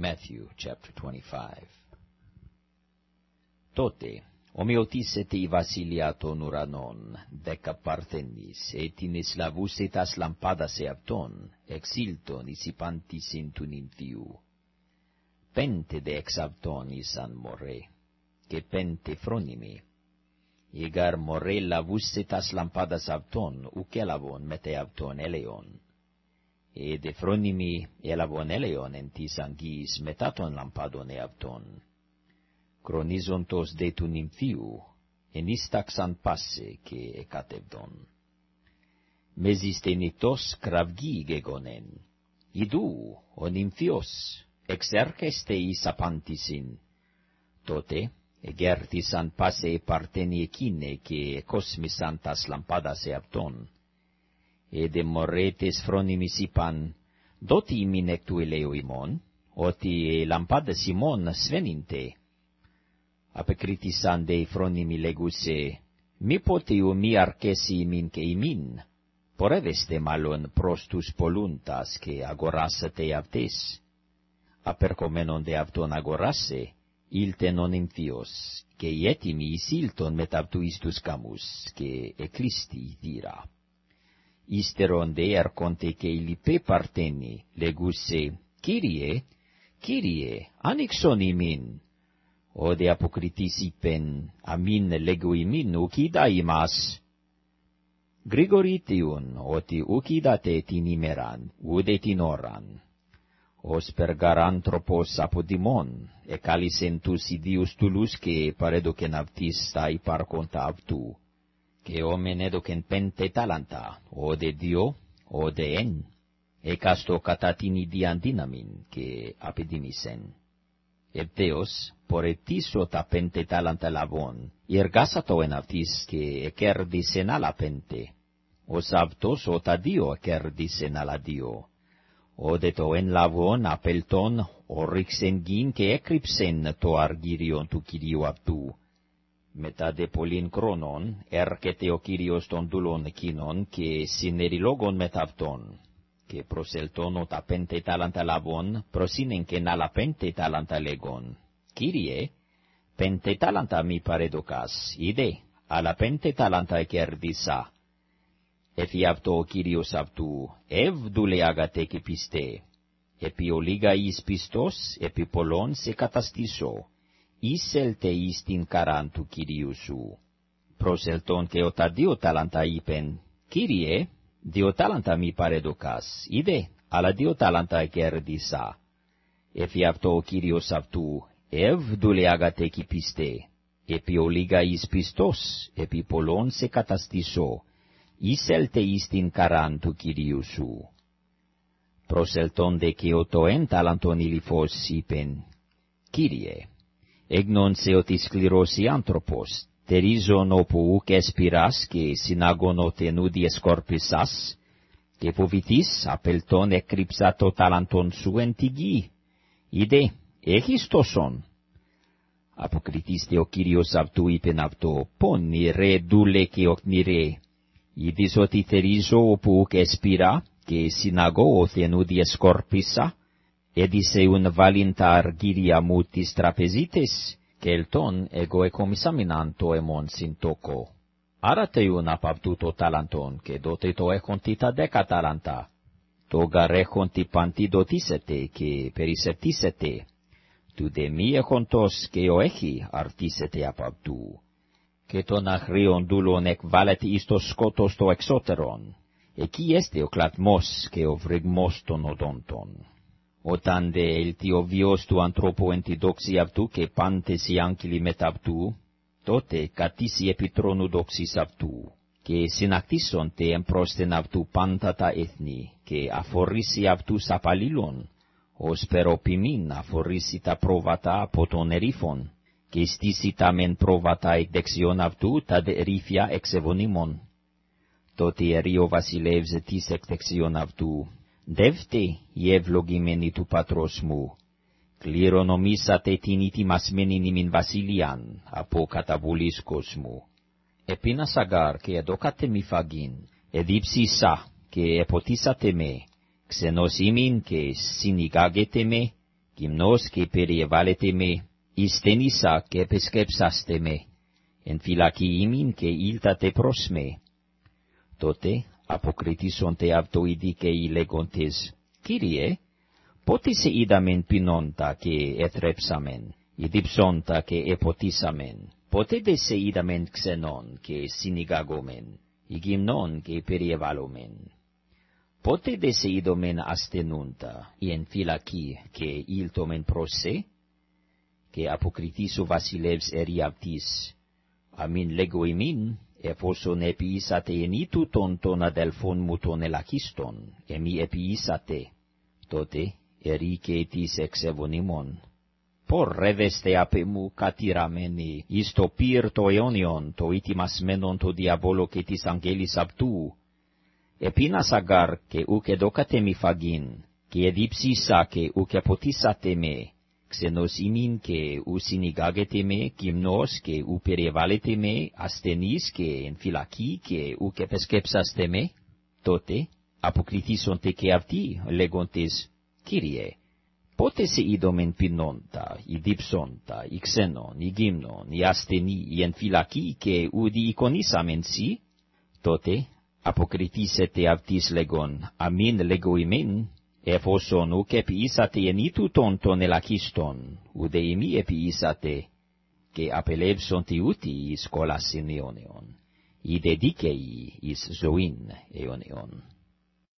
Matthew chapter 25. Τότε, ομοιωτήσετε η βασιλεία των ουρανών, δέκα παρθένης, έτινες λαβούσε τας λαμπάδας εαυτών, εξήλτων εις υπάντησιν του νυμφίου. Πέντε δε εξ αυτών ήσαν μωρέ, και πέντε φρόνιμοι. Ήγαρ μωρέ λαβούσε τας λαμπάδας αυτών, ουκ έλαβον μετε αυτών έλεον. Ε δε φρόνιμοι έλαβον έλεον εν της αγγίης μετά των λαμπάδων εαυτών κρονίζοντος δε του νυμφίου, εν ισταξαν πάσε και εκατευδον. Μεζίστε νυχτός κραυγή γεγονεν, idού ο νυμφιός, εξέρχεστε εις απάντησιν. Τότε, εγέρθησαν πάσε παρτένοι εκείνε και εκόσμησαν τας λαμπάδας εαυτών. Εδε μωρέτες φρόνιμις είπαν, δότι ημιν εκ του ελαίου ημών, ότι λαμπάδες ημών σβένinte, απεκρίτησαν δε φρόνιμοι λέγουσε, μη ποτίου μη αρκέσει ημίν και ημίν, πορεύεστε μάλλον προς τους πολλούντας και αγοράσετε αυτές. Απερκομένον δε αυτόν αγοράσε, ήλτεν ο νυμφίος, και οι έτοιμοι εισήλτον μετ' αυτού εις τους καμούς, και εκλείστη η θύρα. Ύστερον δε έρχονται και οι λοιπέ παρτένοι, λέγουσε, Κύριε, Κύριε, άνοιξον ημίν, ο δε αποκριτής είπεν, αμήν λέγω ημίν ουκ είδα ημάς. Γρηγορήτιον, ότι ουκ είδατε την ημεράν, ουδε την ώραν. Ως περγαράνθρωπος αποδημόν, εκάλισεν τους ιδίους τουλούς και παρέδοκεν αυτής τα υπάρχοντα αυτού, και όμεν έδοκεν πέντε τάλαντα, ο δε δύο, ο δε εν, εκάστο κατά την ιδιαν δύναμιν και απεδίμησεν. Ευτέως, πορετήσω τα πέντε τάλαντα λαβών, εργάσατο εν αυτής και εκέρδισεν άλλα πέντε. Ως αυτός ο τα δύο εκέρδισεν άλλα δύο. Όδε το εν λαβών απελτών ορίξεν γιν και έκρυψεν το αργύριον του Κυρίου αυτού. Μετά δε πολλήν κρόνων έρχεται ο Κύριος των δούλων εκείνων και συνεριλόγων μετ' αυτών και προσελτώνω τα πέντε τάλαντα λαβών, προσύνεν και άλλα πέντε τάλαντα λέγον. Κύριε, πέντε τάλαντα μη παρεδοκάς, είδε, αλλά πέντε τάλαντα κέρδισα. Εφι αυτό ο Κύριος αυτού, ευδουλε αγατέ και πιστέ. Επί ολίγα εις πιστός, επί πολλών σε καταστήσω. Εισέλτε εις την καράν του Κυρίου σου. Προσελτών και ο τα δύο τάλαντα είπεν, Κύριε, δύο τάλαντα μη παρεδοκάς, είδε, αλλά δύο τάλαντα κέρδισα. Εφι αυτό ο Κύριος αυτού, ευδουλεάγατε κι πιστέ, επί ολίγα εις πιστός, επί πολλών σε καταστήσω, εισέλτε εις την καράν του Κυρίου σου. Προσελτώνde και ο το εν τάλαντον ηλιφός είπεν, Κύριε, εγνώνσε ότι σκληρός άνθρωπος, τερίζον όπου ουκ εσπυράς και συνάγων ότι νου διεσκόρπισας, και φοβηθείς απελτών εκρύψα το ταλαντον σου εν τη γη. Είδε, έχεις τόσον. Αποκριτήστε ο Κύριος αυτού είπεν αυτό, πον ρε δούλε και οκνηρέ. Είδες ότι θερίζω όπου ουκ εσπυρά, και συνάγω ότι νου διεσκόρπισα, έδισε ουν βάλιν τα αργύρια μου τις τραπεζίτες, Kelton ego εκομισάμιναν το εμόν συν τόκο. Άρα τεούν απ' αυτού το ταλαντον, και δότε το έχοντι τα δέκα ταλαντά. Το γαρ έχοντι παντιδοτήσετε και περισσεπτήσετε. Του δε μη έχοντος και ο έχει αρτήσετε απ' αυτού. Και τον αγρίον δούλον εκβάλλεται εις το σκότος το εξώτερον. Εκεί έστε ο κλατμός και ο βρυγμός των οδόντων. Όταν δε έλθει ο βιος του ανθρώπου εν τη δόξη αυτού και πάντες οι άγγελοι μετ' αυτού, τότε κατήσει επί τρόνου δόξης αυτού, και συνακτήσονται εμπρόσθεν αυτού πάντα τα έθνη, και αφορήσει αυτούς απαλλήλων, ως περοπιμήν αφορήσει τα πρόβατα από τον ερήφων, και στήσει τα μεν πρόβατα εκ δεξιών αυτού τα δε ρήφια εξεβονίμων. Τότε ερεί ο βασιλεύς της εκ δεξιών αυτού, Δεύτε η ευλογημένη του πατρός μου, κληρονομήσατε την ητιμασμένην ημιν βασιλείαν από καταβολής κόσμου. Επίνα σαγάρ και εδώκατε μη φαγήν, εδίψισα και εποτίσατε με, ξενός ημιν και συνηγάγετε με, gymnos que perievalete me, istenisa que pescepsaste me, en filaki imin que ilta te prosme. Tote, apokritison te avtoidi que ilegontes, Kyrie, potise idamen pinonta que etrepsamen, idipsonta que epotisamen, potede se idamen xenon que sinigagomen, igimnon que perievalomen. Pote idomen astenunta, ien εφόσον επίησατε ενί τούτον τον αδελφόν μου τον ελαχίστον, εμί επίησατε, τότε ερήκαι τις εξεβονίμων. Πορρεύεστε απ' μου κατηραμένοι, εις το πύρ το αιώνιον, το ήτιμασμένον το διαβόλο και της αγγέλης απτού, επίνας αγάρ και ούκ εδώ φαγίν, και εδίψίσα και ούκ αποτίσατε με, ξενός ημίν και ου συνηγάγεται με, γυμνός και ου περιεβάλλεται με, ασθενής και εν φυλακή και ου κεφεσκέψαστε με, τότε αποκριθήσονται και αυτοί, λέγοντες, Κύριε, πότε σε είδομεν πεινόντα, ή ξένον, ή ή ασθενή, ή εν και ου διεικονίσαμεν σύ, τότε αποκριθήσετε αυτοίς αμήν λέγω εφόσον ουκ επιήσατε εν ήτου τον τον ελαχίστον, ουδε ημί επιήσατε, και απελεύσονται ούτι εις κόλασιν αιώνιον, ή δεδίκαιοι εις ζωήν αιώνιον.